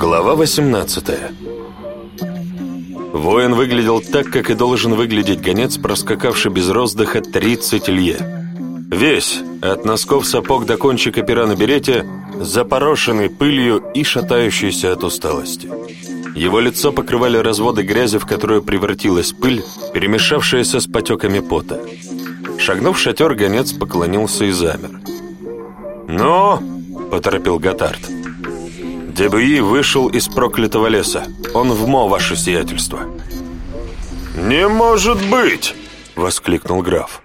Глава 18 Воин выглядел так, как и должен выглядеть гонец, проскакавший без роздыха 30 лье. Весь, от носков сапог до кончика пера на берете, запорошенный пылью и шатающийся от усталости. Его лицо покрывали разводы грязи, в которую превратилась пыль, перемешавшаяся с потеками пота. Шагнув в шатер, гонец поклонился и замер. «Ну!» — поторопил Готард. Дебуи вышел из проклятого леса. Он вмо, ваше сиятельство. «Не может быть!» — воскликнул граф.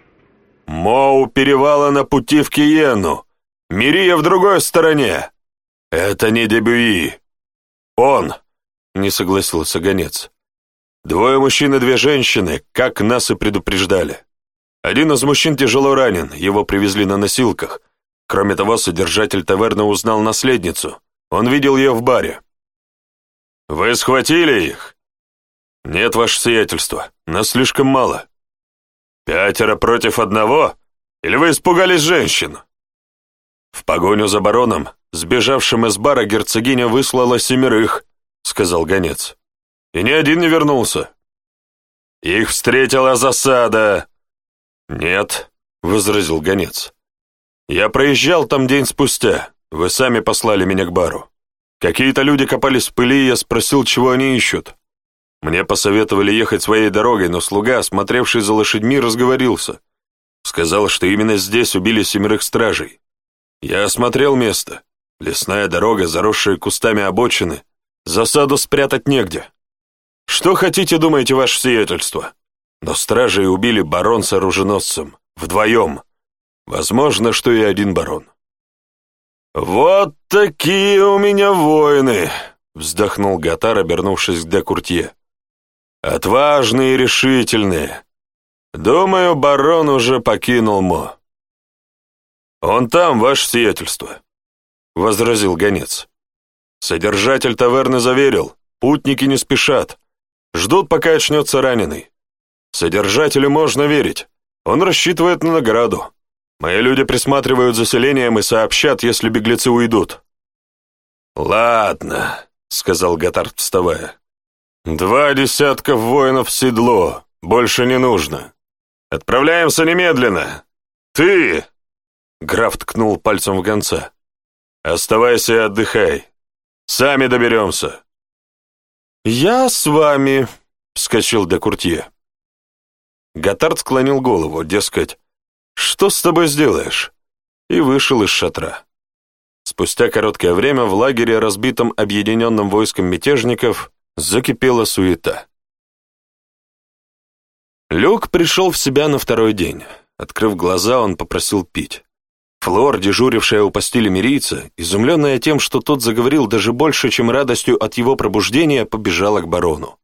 «Мо у перевала на пути в Киену. Мирия в другой стороне. Это не Дебюи. Он!» — не согласился гонец. «Двое мужчин и две женщины, как нас и предупреждали. Один из мужчин тяжело ранен, его привезли на носилках. Кроме того, содержатель таверны узнал наследницу. Он видел ее в баре. «Вы схватили их?» «Нет, ваше сиятельство, нас слишком мало». «Пятеро против одного? Или вы испугались женщин?» «В погоню за бароном, сбежавшим из бара, герцогиня выслала семерых», — сказал гонец. «И ни один не вернулся». «Их встретила засада!» «Нет», — возразил гонец. «Я проезжал там день спустя. Вы сами послали меня к бару. Какие-то люди копались в пыли, и я спросил, чего они ищут. Мне посоветовали ехать своей дорогой, но слуга, смотревший за лошадьми, разговорился. Сказал, что именно здесь убили семерых стражей. Я осмотрел место. Лесная дорога, заросшая кустами обочины. Засаду спрятать негде. Что хотите, думаете, ваше сиятельство? Но стражей убили барон с оруженосцем. Вдвоем. Возможно, что и один барон. «Вот такие у меня воины!» — вздохнул Гатар, обернувшись к Декуртье. «Отважные и решительные. Думаю, барон уже покинул Мо». «Он там, ваше сиятельство», — возразил гонец. «Содержатель таверны заверил, путники не спешат, ждут, пока очнется раненый. Содержателю можно верить, он рассчитывает на награду». Мои люди присматривают за селением и сообщат, если беглецы уйдут». «Ладно», — сказал Гатард, вставая. «Два десятка воинов в седло, больше не нужно. Отправляемся немедленно. Ты...» Граф ткнул пальцем в гонца. «Оставайся и отдыхай. Сами доберемся». «Я с вами», — вскочил де Куртье. Готард склонил голову, дескать, что с тобой сделаешь?» И вышел из шатра. Спустя короткое время в лагере, разбитом объединенным войском мятежников, закипела суета. Люк пришел в себя на второй день. Открыв глаза, он попросил пить. Флор, дежурившая у постели мирийца, изумленная тем, что тот заговорил даже больше, чем радостью от его пробуждения, побежала к барону.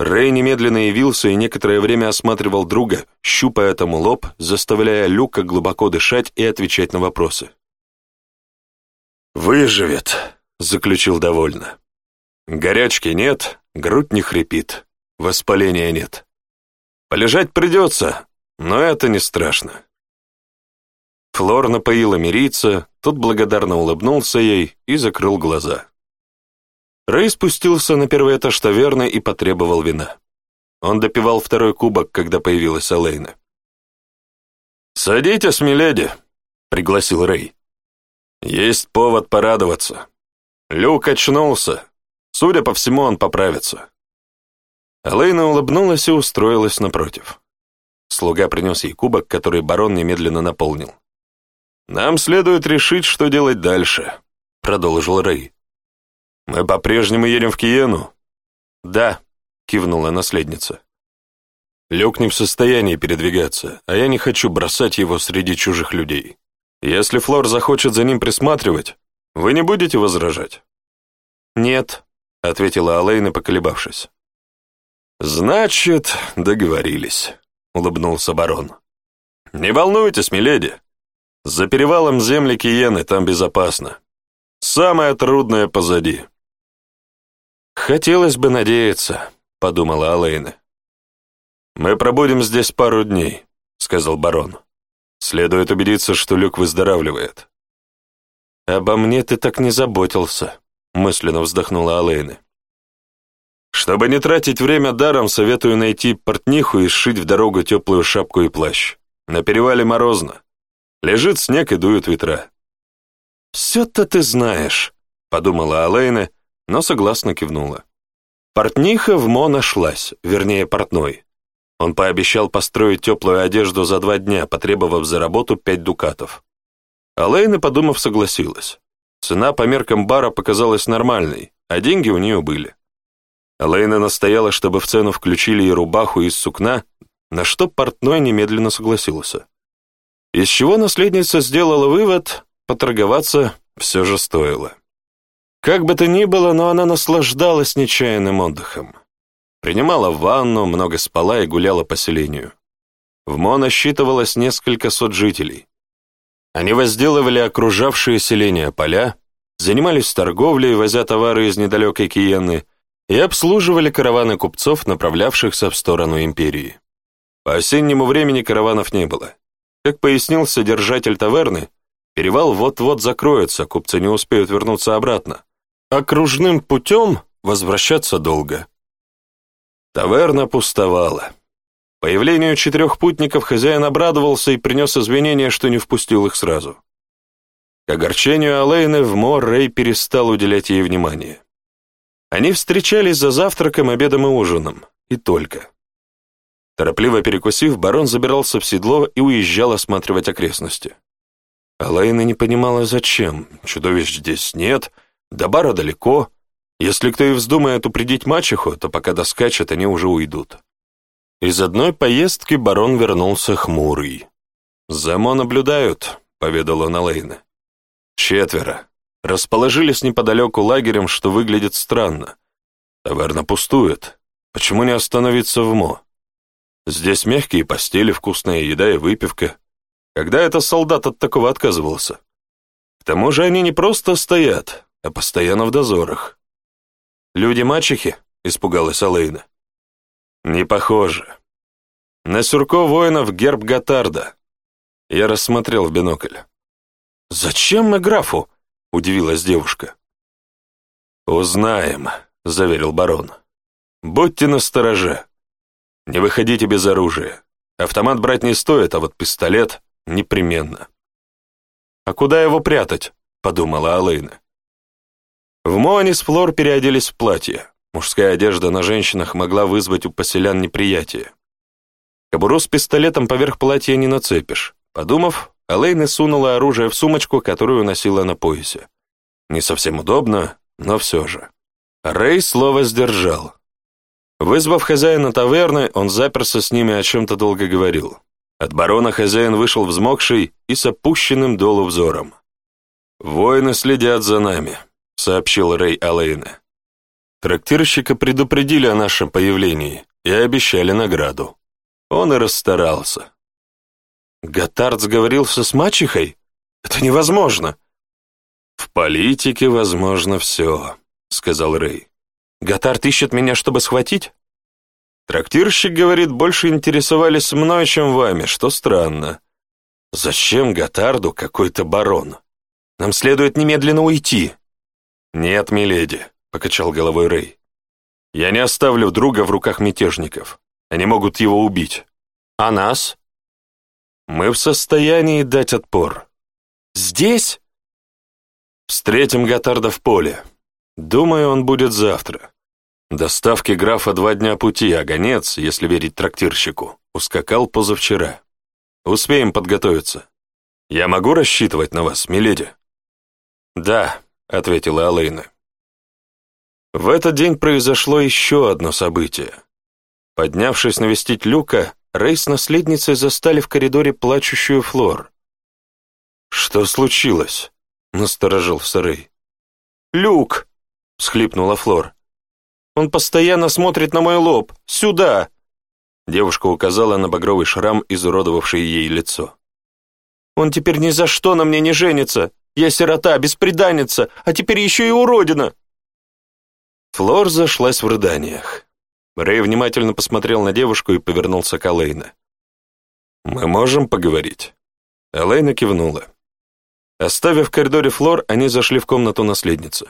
Рэй немедленно явился и некоторое время осматривал друга, щупая тому лоб, заставляя Люка глубоко дышать и отвечать на вопросы. «Выживет», — заключил довольно. «Горячки нет, грудь не хрипит, воспаления нет. Полежать придется, но это не страшно». Флор напоила мирийца, тот благодарно улыбнулся ей и закрыл глаза. Рэй спустился на первый этаж таверны и потребовал вина. Он допивал второй кубок, когда появилась Элейна. «Садитесь, миледи», — пригласил Рэй. «Есть повод порадоваться. Люк очнулся. Судя по всему, он поправится». Элейна улыбнулась и устроилась напротив. Слуга принес ей кубок, который барон немедленно наполнил. «Нам следует решить, что делать дальше», — продолжил Рэй. «Мы по-прежнему едем в Киену?» «Да», — кивнула наследница. «Люк не в состоянии передвигаться, а я не хочу бросать его среди чужих людей. Если Флор захочет за ним присматривать, вы не будете возражать?» «Нет», — ответила Алэйна, поколебавшись. «Значит, договорились», — улыбнулся барон. «Не волнуйтесь, миледи. За перевалом земли Киены там безопасно. Самое трудное позади». «Хотелось бы надеяться», — подумала Алэйна. «Мы пробудем здесь пару дней», — сказал барон. «Следует убедиться, что Люк выздоравливает». «Обо мне ты так не заботился», — мысленно вздохнула Алэйна. «Чтобы не тратить время даром, советую найти портниху и сшить в дорогу теплую шапку и плащ. На перевале морозно. Лежит снег и дуют ветра». «Все-то ты знаешь», — подумала Алэйна, — но согласно кивнула. Портниха в МО нашлась, вернее, портной. Он пообещал построить теплую одежду за два дня, потребовав за работу пять дукатов. А Лейна, подумав, согласилась. Цена по меркам бара показалась нормальной, а деньги у нее были. Лейна настояла, чтобы в цену включили и рубаху из сукна, на что портной немедленно согласился. Из чего наследница сделала вывод, поторговаться все же стоило. Как бы то ни было, но она наслаждалась нечаянным отдыхом. Принимала ванну, много спала и гуляла по селению. В мона считывалось несколько сот жителей. Они возделывали окружавшие селения поля, занимались торговлей, возя товары из недалекой Киены, и обслуживали караваны купцов, направлявшихся в сторону империи. По осеннему времени караванов не было. Как пояснил содержатель таверны, перевал вот-вот закроется, купцы не успеют вернуться обратно окружным путем возвращаться долго. Таверна пустовала. Появлению четырех путников хозяин обрадовался и принес извинения, что не впустил их сразу. К огорчению Алэйны в Моррей перестал уделять ей внимание. Они встречались за завтраком, обедом и ужином. И только. Торопливо перекусив, барон забирался в седло и уезжал осматривать окрестности. Алэйна не понимала, зачем. Чудовищ здесь нет — до бара далеко. Если кто и вздумает упредить мачеху, то пока доскачет, они уже уйдут. Из одной поездки барон вернулся хмурый. «Замо наблюдают», — поведала Налейна. «Четверо. Расположились неподалеку лагерем, что выглядит странно. Таверна пустует. Почему не остановиться в МО? Здесь мягкие постели, вкусная еда и выпивка. Когда это солдат от такого отказывался? К тому же они не просто стоят, а постоянно в дозорах. «Люди-мачехи?» — испугалась Алейна. «Не похоже. На сюрко воинов герб Готарда». Я рассмотрел в бинокль. «Зачем мы графу?» — удивилась девушка. «Узнаем», — заверил барон. «Будьте настороже. Не выходите без оружия. Автомат брать не стоит, а вот пистолет — непременно». «А куда его прятать?» — подумала Алейна. В Моане с Флор переоделись в платье. Мужская одежда на женщинах могла вызвать у поселян неприятие. Кобуру с пистолетом поверх платья не нацепишь. Подумав, Элейна сунула оружие в сумочку, которую носила на поясе. Не совсем удобно, но все же. Рэй слово сдержал. Вызвав хозяина таверны, он заперся с ними о чем-то долго говорил. От барона хозяин вышел взмокший и с опущенным долу взором. «Воины следят за нами», сообщил Рэй Алейна. Трактирщика предупредили о нашем появлении и обещали награду. Он и расстарался. Готард сговорился с мачехой? Это невозможно. В политике возможно все, сказал Рэй. Готард ищет меня, чтобы схватить? Трактирщик говорит, больше интересовались мной, чем вами, что странно. Зачем Готарду какой-то барон? Нам следует немедленно уйти. «Нет, миледи», — покачал головой Рэй. «Я не оставлю друга в руках мятежников. Они могут его убить. А нас?» «Мы в состоянии дать отпор». «Здесь?» «Встретим Готарда в поле. Думаю, он будет завтра. Доставки графа два дня пути, а гонец, если верить трактирщику, ускакал позавчера. Успеем подготовиться. Я могу рассчитывать на вас, миледи?» «Да», ответила Алейна. В этот день произошло еще одно событие. Поднявшись навестить Люка, Рэй с наследницей застали в коридоре плачущую Флор. «Что случилось?» — насторожился Рэй. «Люк!» — всхлипнула Флор. «Он постоянно смотрит на мой лоб! Сюда!» Девушка указала на багровый шрам, изуродовавший ей лицо. «Он теперь ни за что на мне не женится! Я сирота, бесприданница, а теперь еще и уродина!» Флор зашлась в рыданиях. Рэй внимательно посмотрел на девушку и повернулся к Алейна. «Мы можем поговорить?» Алейна кивнула. Оставив в коридоре Флор, они зашли в комнату наследницы.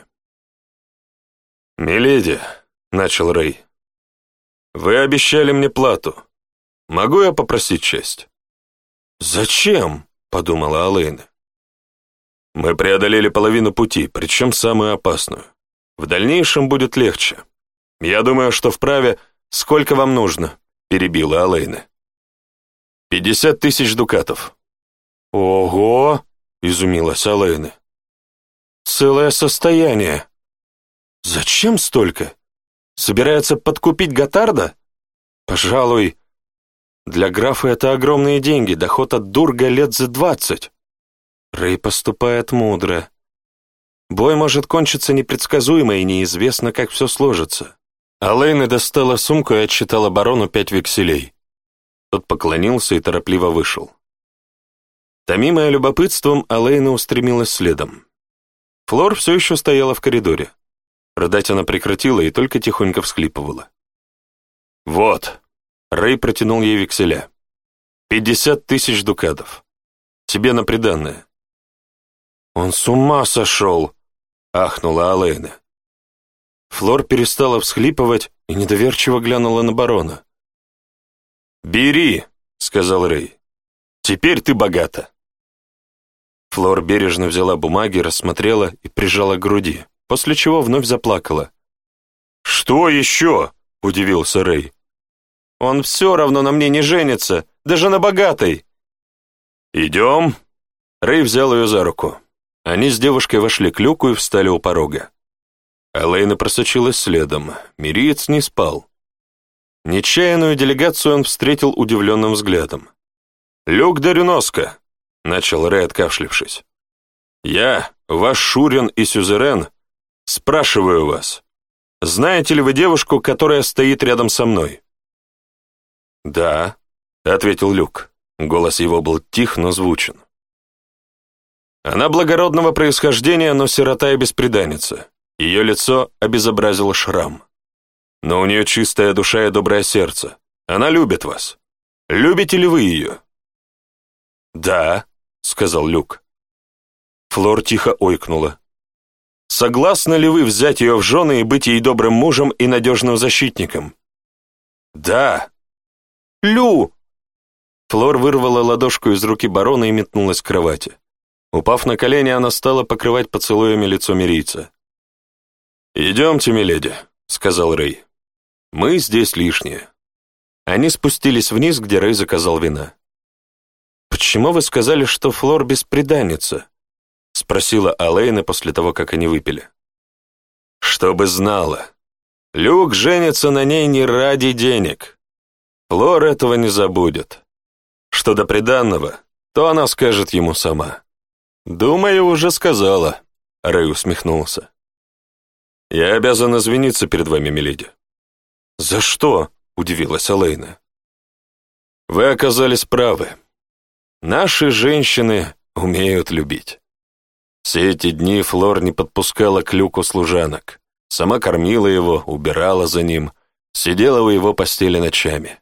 «Миледи», — начал Рэй, — «вы обещали мне плату. Могу я попросить честь?» «Зачем?» — подумала Алейна. Мы преодолели половину пути, причем самую опасную. В дальнейшем будет легче. Я думаю, что вправе... Сколько вам нужно?» — перебила Алэйна. «Пятьдесят тысяч дукатов». «Ого!» — изумилась Алэйна. «Целое состояние. Зачем столько? Собирается подкупить Готарда? Пожалуй, для графа это огромные деньги, доход от Дурга лет за двадцать». Рэй поступает мудро. Бой может кончиться непредсказуемо, и неизвестно, как все сложится. Алэйна достала сумку и отсчитала барону пять векселей. Тот поклонился и торопливо вышел. Томимая любопытством, Алэйна устремилась следом. Флор все еще стояла в коридоре. Рыдать она прекратила и только тихонько всхлипывала. «Вот!» — Рэй протянул ей векселя. «Пятьдесят тысяч дукатов. Тебе на приданное. «Он с ума сошел!» — ахнула Алена. Флор перестала всхлипывать и недоверчиво глянула на барона. «Бери!» — сказал Рэй. «Теперь ты богата!» Флор бережно взяла бумаги, рассмотрела и прижала к груди, после чего вновь заплакала. «Что еще?» — удивился Рэй. «Он все равно на мне не женится, даже на богатой!» «Идем!» Рэй взял ее за руку. Они с девушкой вошли к люку и встали у порога. Элейна просочилась следом, Мириец не спал. Нечаянную делегацию он встретил удивленным взглядом. «Люк Дарюноска!» — начал Рэй, откашлившись. «Я, ваш Шурин и Сюзерен, спрашиваю вас, знаете ли вы девушку, которая стоит рядом со мной?» «Да», — ответил Люк. Голос его был тих, но звучен. Она благородного происхождения, но сирота и бесприданница. Ее лицо обезобразил шрам. Но у нее чистая душа и доброе сердце. Она любит вас. Любите ли вы ее?» «Да», — сказал Люк. Флор тихо ойкнула. «Согласны ли вы взять ее в жены и быть ей добрым мужем и надежным защитником?» «Да». «Лю!» Флор вырвала ладошку из руки барона и метнулась к кровати. Упав на колени, она стала покрывать поцелуями лицо мирийца. «Идемте, миледи», — сказал Рэй. «Мы здесь лишние». Они спустились вниз, где Рэй заказал вина. «Почему вы сказали, что Флор бесприданница? — спросила Алейна после того, как они выпили. «Чтобы знала. Люк женится на ней не ради денег. Флор этого не забудет. Что до приданного, то она скажет ему сама». «Думаю, уже сказала», — Рэй усмехнулся. «Я обязан извиниться перед вами, миледи». «За что?» — удивилась Алейна. «Вы оказались правы. Наши женщины умеют любить. Все эти дни Флор не подпускала к люку служанок, сама кормила его, убирала за ним, сидела у его постели ночами.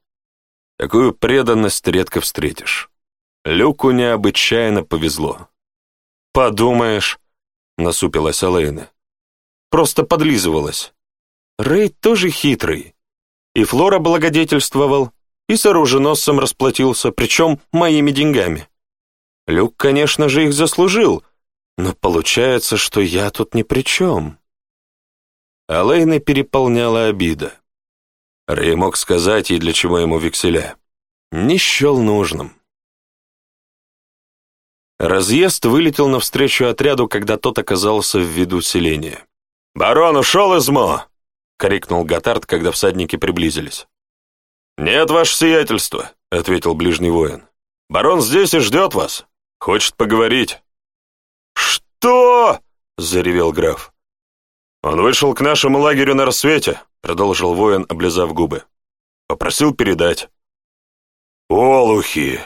Такую преданность редко встретишь. Люку необычайно повезло. «Подумаешь», — насупилась Алэйна. «Просто подлизывалась. Рейд тоже хитрый. И Флора благодетельствовал, и с оруженосцем расплатился, причем моими деньгами. Люк, конечно же, их заслужил, но получается, что я тут ни при чем». Алэйна переполняла обида. Рей мог сказать ей, для чего ему векселя. Не счел нужным. Разъезд вылетел навстречу отряду, когда тот оказался в виду селения. «Барон ушел из МО!» — крикнул Готард, когда всадники приблизились. «Нет, ваше сиятельство», — ответил ближний воин. «Барон здесь и ждет вас. Хочет поговорить». «Что?» — заревел граф. «Он вышел к нашему лагерю на рассвете», — продолжил воин, облизав губы. «Попросил передать». «Олухи!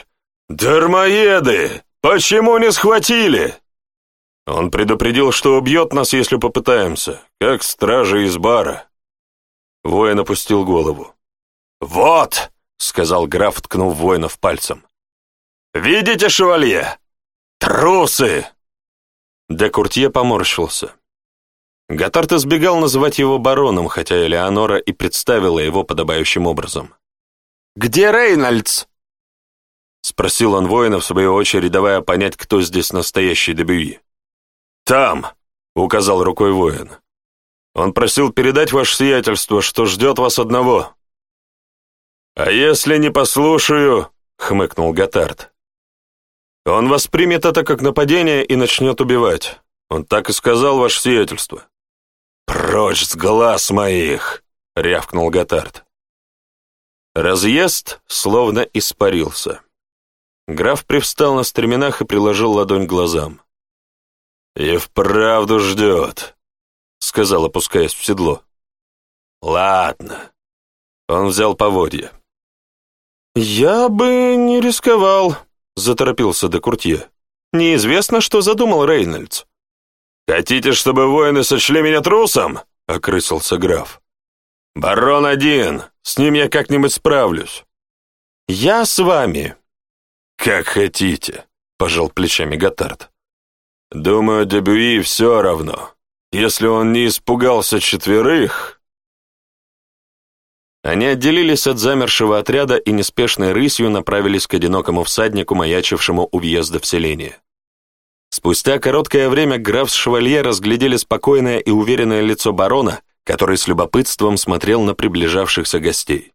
Дармоеды!» «Почему не схватили?» Он предупредил, что убьет нас, если попытаемся, как стражи из бара. Воин опустил голову. «Вот!» — сказал граф, ткнув воинов пальцем. «Видите, шевалье? Трусы!» Де Куртье поморщился. Готард избегал называть его бароном, хотя Элеонора и представила его подобающим образом. «Где Рейнольдс?» Спросил он воина, в свою очередь давая понять, кто здесь настоящий Дебюи. «Там!» — указал рукой воин. «Он просил передать ваше сиятельство, что ждет вас одного». «А если не послушаю?» — хмыкнул Готард. «Он воспримет это как нападение и начнет убивать. Он так и сказал, ваше сиятельство». «Прочь с глаз моих!» — рявкнул Готард. Разъезд словно испарился. Граф привстал на стременах и приложил ладонь к глазам. «И вправду ждет», — сказал, опускаясь в седло. «Ладно». Он взял поводья. «Я бы не рисковал», — заторопился де Куртье. «Неизвестно, что задумал Рейнольдс». «Хотите, чтобы воины сочли меня трусом?» — окрысился граф. «Барон один, с ним я как-нибудь справлюсь». «Я с вами», «Как хотите», — пожал плечами Готард. «Думаю, Дебюи все равно. Если он не испугался четверых...» Они отделились от замершего отряда и неспешной рысью направились к одинокому всаднику, маячившему у въезда в селение. Спустя короткое время граф с шевалье разглядели спокойное и уверенное лицо барона, который с любопытством смотрел на приближавшихся гостей.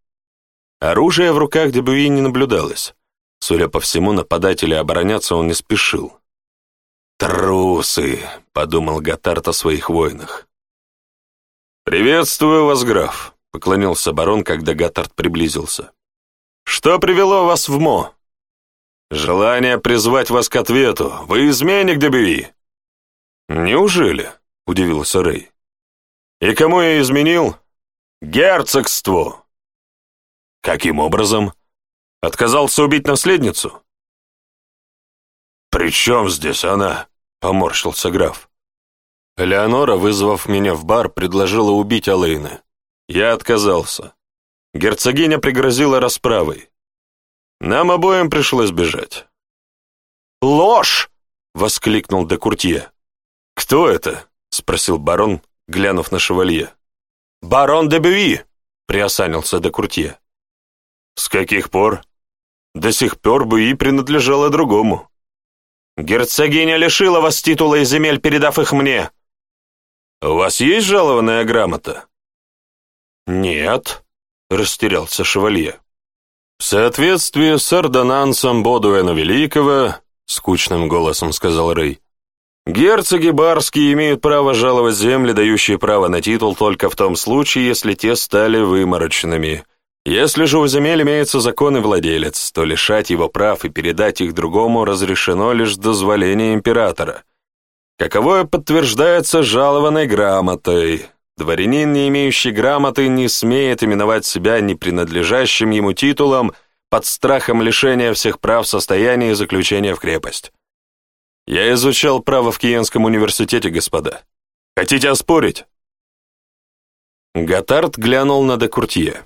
Оружия в руках Дебюи не наблюдалось, Судя по всему, нападатели обороняться он не спешил. «Трусы!» — подумал Готард о своих воинах. «Приветствую вас, граф!» — поклонился барон, когда Готард приблизился. «Что привело вас в МО?» «Желание призвать вас к ответу. Вы изменник, Дебюи!» «Неужели?» — удивился Рэй. «И кому я изменил?» «Герцогству!» «Каким образом?» Отказался убить наследницу?» «При чем здесь она?» — поморщился граф. Леонора, вызвав меня в бар, предложила убить Алэйна. Я отказался. Герцогиня пригрозила расправой. Нам обоим пришлось бежать. «Ложь!» — воскликнул де Куртье. «Кто это?» — спросил барон, глянув на шевалье. «Барон де Бюи!» — приосанился де Куртье. «С каких пор?» до сих пор бы и принадлежала другому. Герцогиня лишила вас титула и земель, передав их мне. У вас есть жалованная грамота? Нет, растерялся шевалье. В соответствии с ордонансом Бодуэна Великого, скучным голосом сказал Рэй, Герцоги барские имеют право жаловать земли, дающие право на титул только в том случае, если те стали выморочными – если же у земель имеется законный владелец, то лишать его прав и передать их другому разрешено лишь с дозволения императора, каковое подтверждается жалованной грамотой. Дворянин, не имеющий грамоты, не смеет именовать себя не принадлежащим ему титулом под страхом лишения всех прав состояния и заключения в крепость. Я изучал право в Киенском университете, господа. Хотите оспорить? Готард глянул на Декуртье.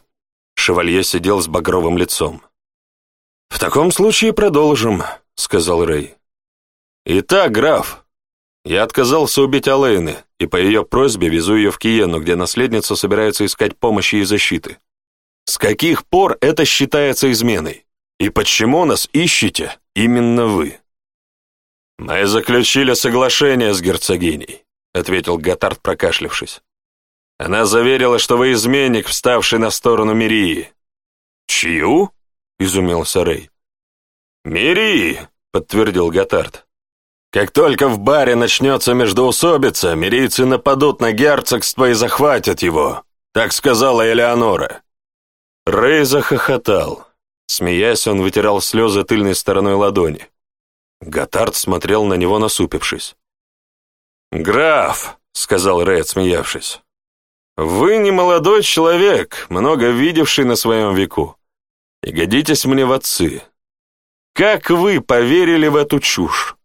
Шевалье сидел с багровым лицом. «В таком случае продолжим», — сказал Рэй. «Итак, граф, я отказался убить Алэйны, и по ее просьбе везу ее в Киену, где наследница собирается искать помощи и защиты. С каких пор это считается изменой? И почему нас ищете именно вы?» «Мы заключили соглашение с герцогиней», — ответил Готард, прокашлявшись. Она заверила, что вы изменник, вставший на сторону Мирии. «Чью?» — изумился Рэй. «Мирии!» — подтвердил Готард. «Как только в баре начнется междоусобица, мирийцы нападут на герцогство и захватят его», — так сказала Элеонора. Рэй захохотал. Смеясь, он вытирал слезы тыльной стороной ладони. Готард смотрел на него, насупившись. «Граф!» — сказал Рэй, отсмеявшись. «Вы не молодой человек, много видевший на своем веку, и годитесь мне в отцы. Как вы поверили в эту чушь?»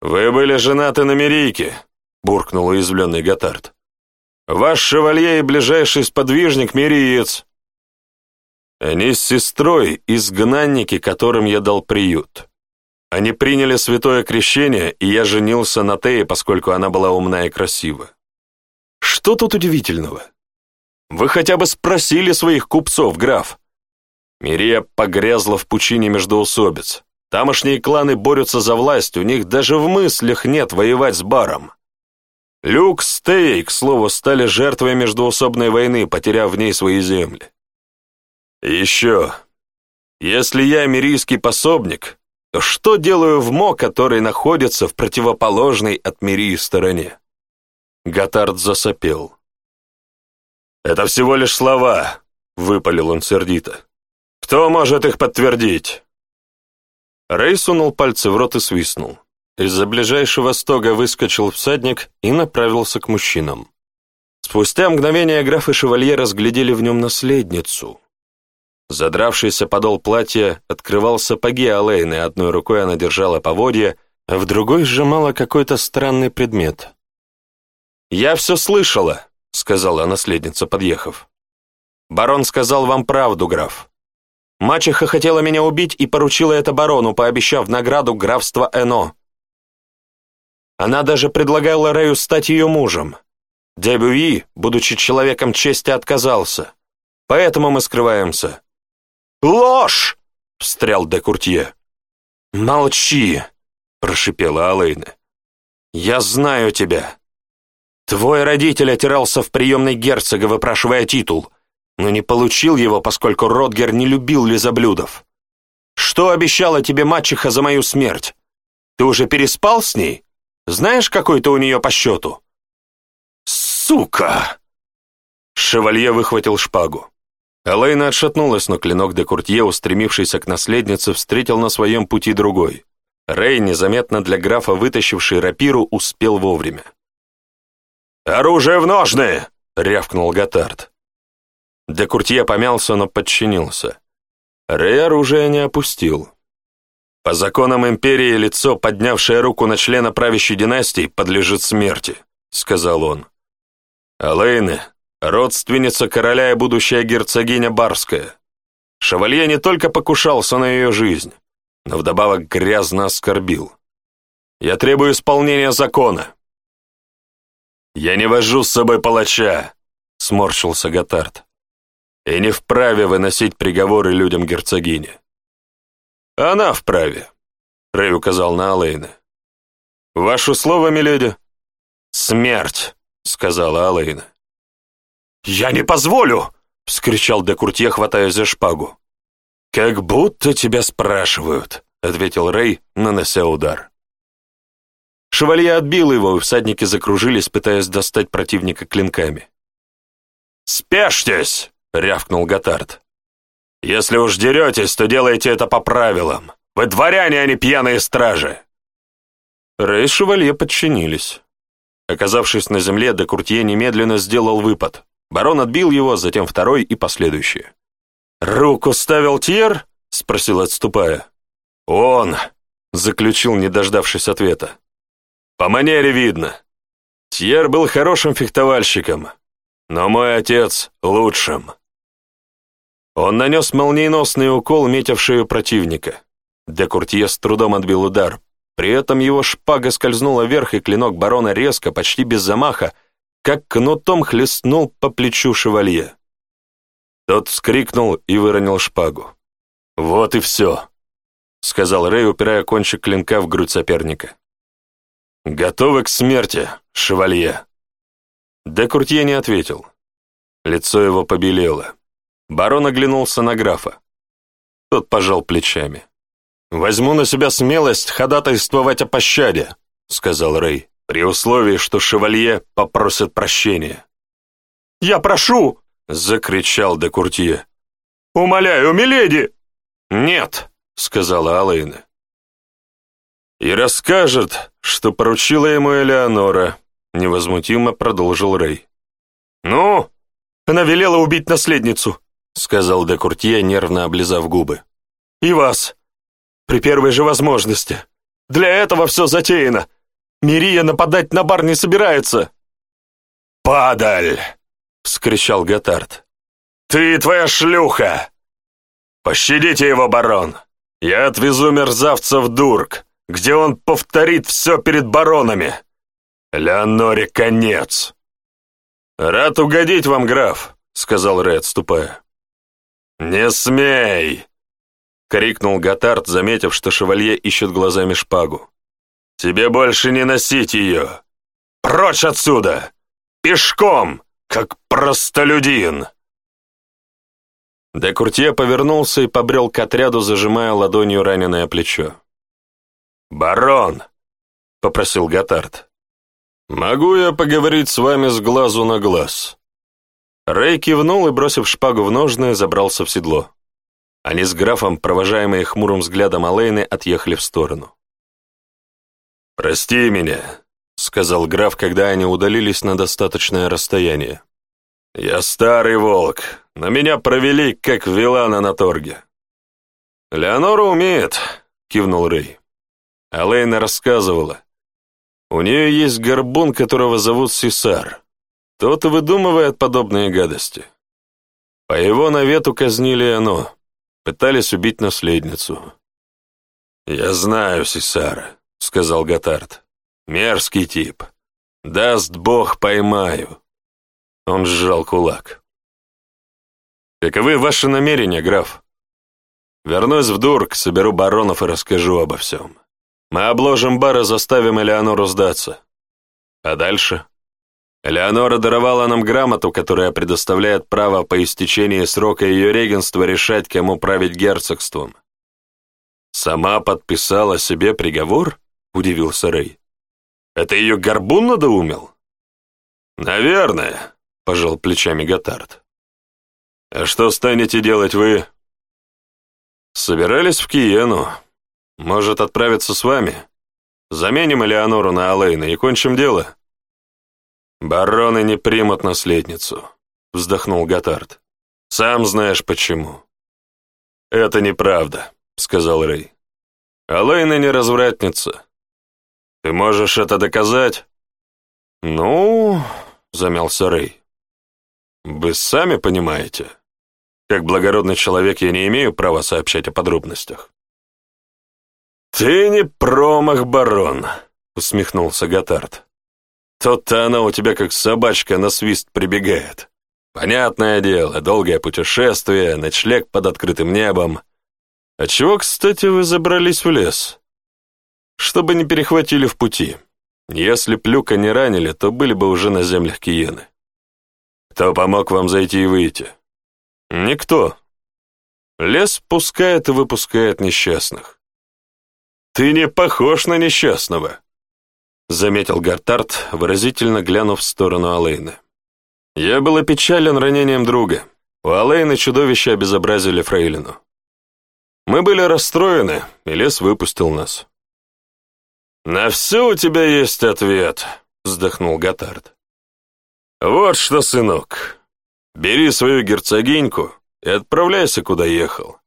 «Вы были женаты на Мерийке», — буркнул уязвленный Готард. «Ваш шевалье и ближайший сподвижник — Мериец. Они с сестрой — изгнанники, которым я дал приют. Они приняли святое крещение, и я женился на Тее, поскольку она была умна и красива. Что тут удивительного? Вы хотя бы спросили своих купцов, граф. Мирия погрязла в пучине междоусобиц. Тамошние кланы борются за власть, у них даже в мыслях нет воевать с баром. Люк с Тей, к слову, стали жертвой междуусобной войны, потеряв в ней свои земли. Еще, если я мирийский пособник, то что делаю в Мо, который находится в противоположной от Мирии стороне? Готард засопел. «Это всего лишь слова», — выпалил он сердито. «Кто может их подтвердить?» Рэй сунул пальцы в рот и свистнул. Из-за ближайшего стога выскочил всадник и направился к мужчинам. Спустя мгновение граф и шевалье разглядели в нем наследницу. Задравшийся подол платья открывал сапоги Алэйны, одной рукой она держала поводья, а в другой сжимала какой-то странный предмет — «Я все слышала», — сказала наследница, подъехав. «Барон сказал вам правду, граф. Мачеха хотела меня убить и поручила это барону, пообещав награду графства Эно. Она даже предлагала Рэю стать ее мужем. Дебюи, будучи человеком чести, отказался. Поэтому мы скрываемся». «Ложь!» — встрял де Куртье. «Молчи!» — прошипела Алэйна. «Я знаю тебя!» Твой родитель отирался в приемной герцога, выпрашивая титул, но не получил его, поскольку Родгер не любил лизоблюдов. Что обещала тебе мачеха за мою смерть? Ты уже переспал с ней? Знаешь, какой ты у нее по счету?» «Сука!» Шевалье выхватил шпагу. Элейна отшатнулась, но клинок де Куртье, устремившийся к наследнице, встретил на своем пути другой. Рей, незаметно для графа вытащивший рапиру, успел вовремя. «Оружие в ножны!» — рявкнул Готард. Декуртье помялся, но подчинился. Рэй оружие не опустил. По законам империи лицо, поднявшее руку на члена правящей династии, подлежит смерти, — сказал он. Алэйны — родственница короля и будущая герцогиня Барская. Шевалье не только покушался на ее жизнь, но вдобавок грязно оскорбил. Я требую исполнения закона. «Я не вожу с собой палача!» — сморщился Готард. «И не вправе выносить приговоры людям герцогини». «Она вправе», — Рэй указал на Алэйна. «Ваше слово, миледи?» «Смерть», — сказала Алэйна. «Я не позволю!» — вскричал Декуртье, хватая за шпагу. «Как будто тебя спрашивают», — ответил Рэй, нанося удар. Шевалье отбил его, и всадники закружились, пытаясь достать противника клинками. «Спешьтесь!» — рявкнул Готард. «Если уж деретесь, то делайте это по правилам. Вы дворяне, а не пьяные стражи!» Рэй и Шевалье подчинились. Оказавшись на земле, Декуртье немедленно сделал выпад. Барон отбил его, затем второй и последующие. «Руку ставил Тьер?» — спросил, отступая. «Он!» — заключил, не дождавшись ответа. По манере видно. Тьер был хорошим фехтовальщиком, но мой отец — лучшим. Он нанес молниеносный укол, метивший в противника. Декуртье с трудом отбил удар. При этом его шпага скользнула вверх, и клинок барона резко, почти без замаха, как кнутом хлестнул по плечу шевалье. Тот вскрикнул и выронил шпагу. «Вот и все», — сказал Рэй, упирая кончик клинка в грудь соперника. «Готовы к смерти, шевалье!» Де Куртье не ответил. Лицо его побелело. Барон оглянулся на графа. Тот пожал плечами. «Возьму на себя смелость ходатайствовать о пощаде», — сказал Рэй, «при условии, что шевалье попросит прощения». «Я прошу!» — закричал де Куртье. «Умоляю, миледи!» «Нет!» — сказала Алэйна. «И расскажет, что поручила ему Элеонора», — невозмутимо продолжил Рэй. «Ну?» «Она велела убить наследницу», — сказал де Куртье, нервно облизав губы. «И вас. При первой же возможности. Для этого все затеяно. Мирия нападать на бар не собирается». «Падаль!» — вскричал Готард. «Ты и твоя шлюха! Пощадите его, барон! Я отвезу мерзавца в Дурк!» где он повторит все перед баронами. Леоноре конец. «Рад угодить вам, граф», — сказал Рэй, ступая. «Не смей!» — крикнул Готард, заметив, что шевалье ищет глазами шпагу. «Тебе больше не носить ее! Прочь отсюда! Пешком, как простолюдин!» Декуртье повернулся и побрел к отряду, зажимая ладонью раненое плечо. «Барон!» — попросил Готард. «Могу я поговорить с вами с глазу на глаз?» Рэй кивнул и, бросив шпагу в ножны, забрался в седло. Они с графом, провожаемые хмурым взглядом Алэйны, отъехали в сторону. «Прости меня», — сказал граф, когда они удалились на достаточное расстояние. «Я старый волк. На меня провели, как вилана на торге». «Леонора умеет», — кивнул Рэй. Алейна рассказывала. У нее есть горбун, которого зовут Сесар. Тот и выдумывает подобные гадости. По его навету казнили оно. Пытались убить наследницу. «Я знаю Сесара», — сказал Готард. «Мерзкий тип. Даст бог, поймаю». Он сжал кулак. «Каковы ваши намерения, граф?» «Вернусь в Дург, соберу баронов и расскажу обо всем». Мы обложим бар и заставим Элеонору сдаться. А дальше? Элеонора даровала нам грамоту, которая предоставляет право по истечении срока ее регентства решать, кому править герцогством. «Сама подписала себе приговор?» — удивился Рэй. «Это ее горбун надоумил?» «Наверное», — пожал плечами Готард. «А что станете делать вы?» «Собирались в Киену», «Может, отправиться с вами? Заменим Элеонору на Алейна и кончим дело?» «Бароны не примут наследницу», — вздохнул Готард. «Сам знаешь почему». «Это неправда», — сказал Рэй. «Алейна не развратница». «Ты можешь это доказать?» «Ну...» — замялся Рэй. «Вы сами понимаете. Как благородный человек я не имею права сообщать о подробностях. «Ты не промах, барон!» — усмехнулся Готард. «Тут-то она у тебя как собачка на свист прибегает. Понятное дело, долгое путешествие, ночлег под открытым небом. А чего, кстати, вы забрались в лес? Чтобы не перехватили в пути. Если плюка не ранили, то были бы уже на землях Киены. Кто помог вам зайти и выйти? Никто. Лес пускает и выпускает несчастных. «Ты не похож на несчастного», — заметил Гартард, выразительно глянув в сторону Алэйны. «Я был опечален ранением друга. У Алэйны чудовища обезобразили Фрейлину. Мы были расстроены, и лес выпустил нас». «На все у тебя есть ответ», — вздохнул Гатард. «Вот что, сынок, бери свою герцогиньку и отправляйся, куда ехал.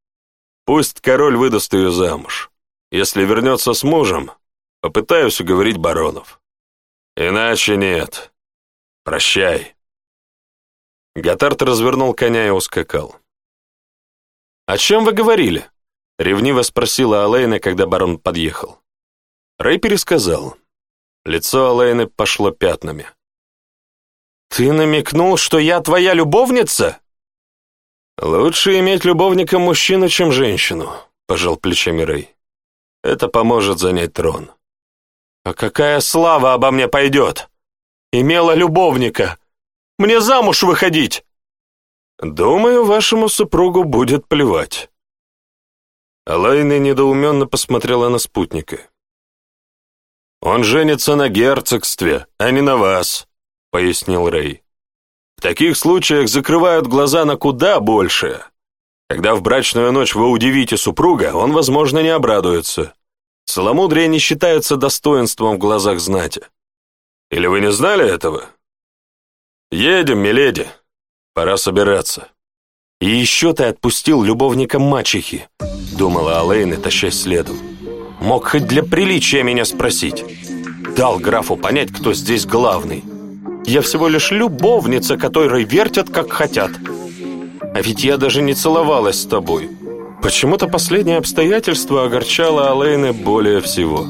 Пусть король выдаст ее замуж. Если вернется с мужем, попытаюсь уговорить баронов. Иначе нет. Прощай. Готард развернул коня и ускакал. «О чем вы говорили?» — ревниво спросила Алейна, когда барон подъехал. Рэй пересказал. Лицо Алейны пошло пятнами. «Ты намекнул, что я твоя любовница?» «Лучше иметь любовника мужчину, чем женщину», — пожал плечами Рэй. Это поможет занять трон. А какая слава обо мне пойдет? Имела любовника. Мне замуж выходить. Думаю, вашему супругу будет плевать. Алайна недоуменно посмотрела на спутника. «Он женится на герцогстве, а не на вас», — пояснил Рэй. «В таких случаях закрывают глаза на куда большее. Когда в брачную ночь вы удивите супруга, он, возможно, не обрадуется. Целомудрие не считается достоинством в глазах знати. Или вы не знали этого? Едем, миледи. Пора собираться. И еще ты отпустил любовника мачехи, думала Алэйна, тащась следом. Мог хоть для приличия меня спросить. Дал графу понять, кто здесь главный. Я всего лишь любовница, которой вертят, как хотят. А ведь я даже не целовалась с тобой. Почему-то последнее обстоятельство огорчало Алэйна более всего.